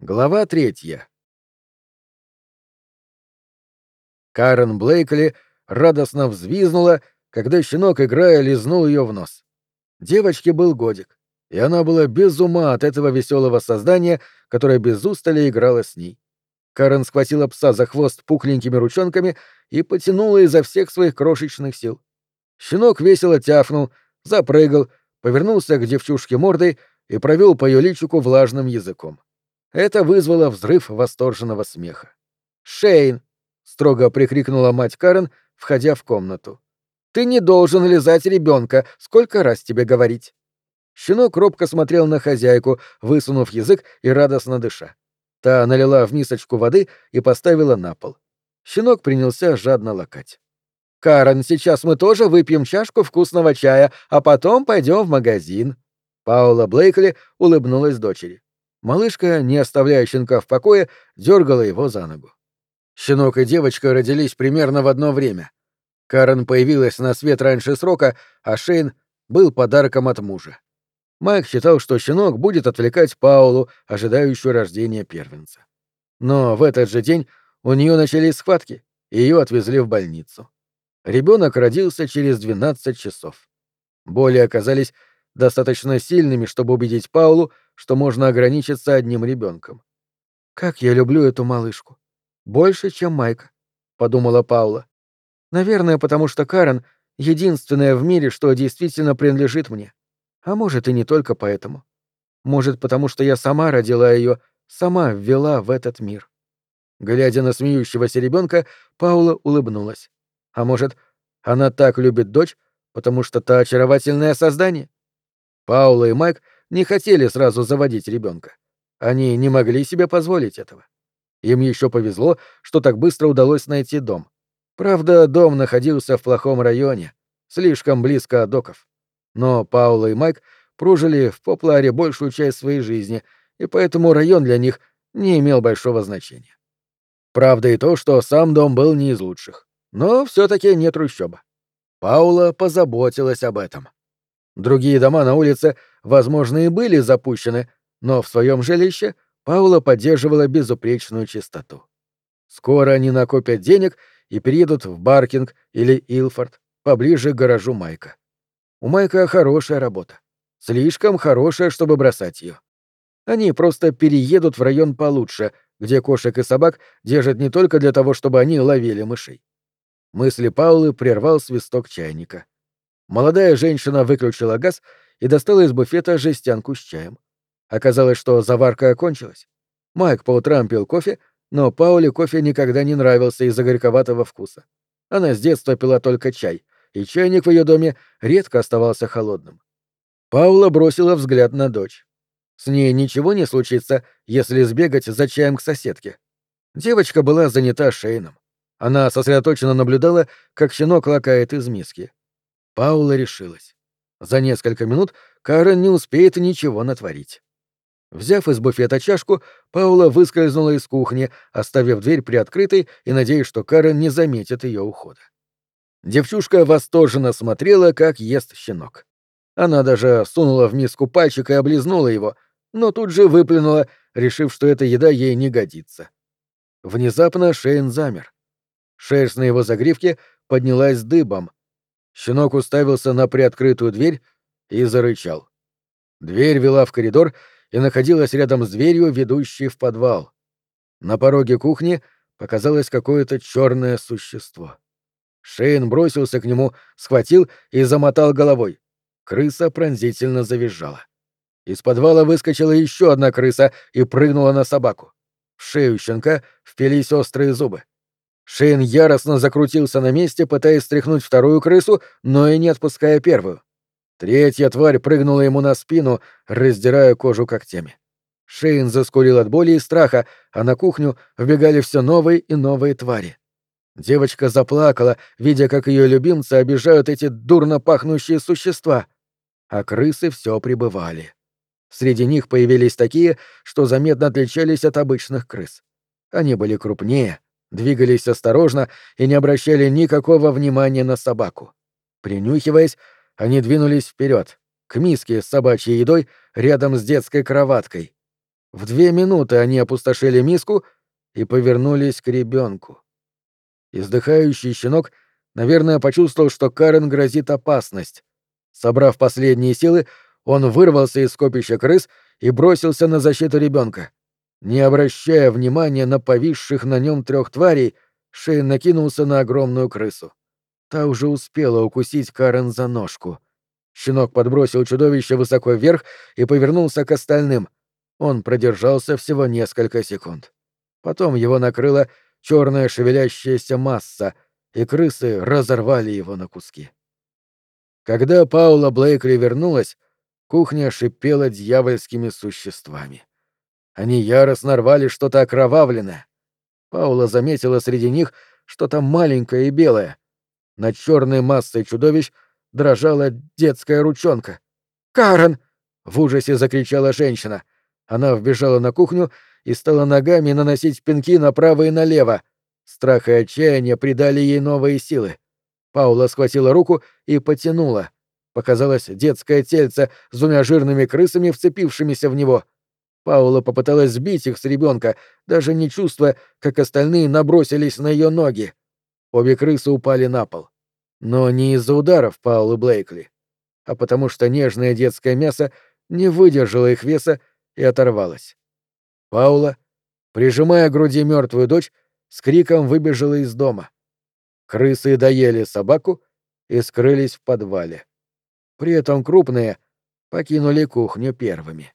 Глава третья. Карен Блейкли радостно взвизнула, когда щенок, играя, лизнул ее в нос. Девочке был годик, и она была без ума от этого веселого создания, которое без устали играло с ней. Карен схватила пса за хвост пухленькими ручонками и потянула изо всех своих крошечных сил. Щенок весело тяфнул, запрыгал, повернулся к девчушке мордой и провел по ее личику влажным языком. Это вызвало взрыв восторженного смеха. «Шейн!» — строго прикрикнула мать Карен, входя в комнату. «Ты не должен лизать ребенка. Сколько раз тебе говорить?» Щенок робко смотрел на хозяйку, высунув язык и радостно дыша. Та налила в мисочку воды и поставила на пол. Щенок принялся жадно лакать. «Карен, сейчас мы тоже выпьем чашку вкусного чая, а потом пойдем в магазин». Паула Блейкли улыбнулась дочери. Малышка, не оставляя щенка в покое, дергала его за ногу. Щенок и девочка родились примерно в одно время. Карен появилась на свет раньше срока, а Шейн был подарком от мужа. Майк считал, что щенок будет отвлекать Паулу, ожидающую рождения первенца. Но в этот же день у нее начались схватки, и ее отвезли в больницу. Ребенок родился через 12 часов. Боли оказались достаточно сильными, чтобы убедить Паулу, что можно ограничиться одним ребенком. «Как я люблю эту малышку! Больше, чем Майка», — подумала Паула. «Наверное, потому что Карен — единственная в мире, что действительно принадлежит мне. А может, и не только поэтому. Может, потому что я сама родила ее, сама ввела в этот мир». Глядя на смеющегося ребенка, Паула улыбнулась. А может, она так любит дочь, потому что та очаровательное создание? Паула и Майк не хотели сразу заводить ребенка. Они не могли себе позволить этого. Им еще повезло, что так быстро удалось найти дом. Правда, дом находился в плохом районе, слишком близко от доков. Но Паула и Майк прожили в Попларе большую часть своей жизни, и поэтому район для них не имел большого значения. Правда и то, что сам дом был не из лучших. Но все таки не трущоба. Паула позаботилась об этом. Другие дома на улице, возможно, и были запущены, но в своем жилище Паула поддерживала безупречную чистоту. Скоро они накопят денег и переедут в Баркинг или Илфорд, поближе к гаражу Майка. У Майка хорошая работа. Слишком хорошая, чтобы бросать ее. Они просто переедут в район получше, где кошек и собак держат не только для того, чтобы они ловили мышей. Мысли Паулы прервал свисток чайника. Молодая женщина выключила газ и достала из буфета жестянку с чаем. Оказалось, что заварка окончилась. Майк по утрам пил кофе, но Пауле кофе никогда не нравился из-за горьковатого вкуса. Она с детства пила только чай, и чайник в ее доме редко оставался холодным. Паула бросила взгляд на дочь. С ней ничего не случится, если сбегать за чаем к соседке. Девочка была занята Шейном. Она сосредоточенно наблюдала, как щенок лакает из миски. Паула решилась. За несколько минут Карен не успеет ничего натворить. Взяв из буфета чашку, Паула выскользнула из кухни, оставив дверь приоткрытой и надеясь, что Карен не заметит ее ухода. Девчушка восторженно смотрела, как ест щенок. Она даже сунула в миску пальчик и облизнула его, но тут же выплюнула, решив, что эта еда ей не годится. Внезапно Шейн замер. Шерсть на его загривке поднялась дыбом. Щенок уставился на приоткрытую дверь и зарычал. Дверь вела в коридор и находилась рядом с дверью, ведущей в подвал. На пороге кухни показалось какое-то черное существо. Шейн бросился к нему, схватил и замотал головой. Крыса пронзительно завизжала. Из подвала выскочила еще одна крыса и прыгнула на собаку. В шею щенка впились острые зубы. Шейн яростно закрутился на месте, пытаясь стряхнуть вторую крысу, но и не отпуская первую. Третья тварь прыгнула ему на спину, раздирая кожу когтями. Шейн заскурил от боли и страха, а на кухню вбегали все новые и новые твари. Девочка заплакала, видя, как ее любимцы обижают эти дурно пахнущие существа. А крысы все прибывали. Среди них появились такие, что заметно отличались от обычных крыс. Они были крупнее, двигались осторожно и не обращали никакого внимания на собаку. Принюхиваясь, они двинулись вперед, к миске с собачьей едой рядом с детской кроваткой. В две минуты они опустошили миску и повернулись к ребенку. Издыхающий щенок, наверное, почувствовал, что Карен грозит опасность. Собрав последние силы, он вырвался из скопища крыс и бросился на защиту ребенка. Не обращая внимания на повисших на нем трех тварей, Шейн накинулся на огромную крысу. Та уже успела укусить Карен за ножку. Щенок подбросил чудовище высоко вверх и повернулся к остальным. Он продержался всего несколько секунд. Потом его накрыла черная шевелящаяся масса, и крысы разорвали его на куски. Когда Паула Блейкли вернулась, кухня шипела дьявольскими существами. Они яростно рвали что-то окровавленное. Паула заметила среди них что-то маленькое и белое. Над черной массой чудовищ дрожала детская ручонка. «Карен!» — в ужасе закричала женщина. Она вбежала на кухню и стала ногами наносить пинки направо и налево. Страх и отчаяние придали ей новые силы. Паула схватила руку и потянула. Показалось детское тельце с двумя жирными крысами, вцепившимися в него. Паула попыталась сбить их с ребенка, даже не чувствуя, как остальные набросились на ее ноги. Обе крысы упали на пол. Но не из-за ударов Паулы Блейкли, а потому что нежное детское мясо не выдержало их веса и оторвалось. Паула, прижимая к груди мертвую дочь, с криком выбежала из дома. Крысы доели собаку и скрылись в подвале. При этом крупные покинули кухню первыми.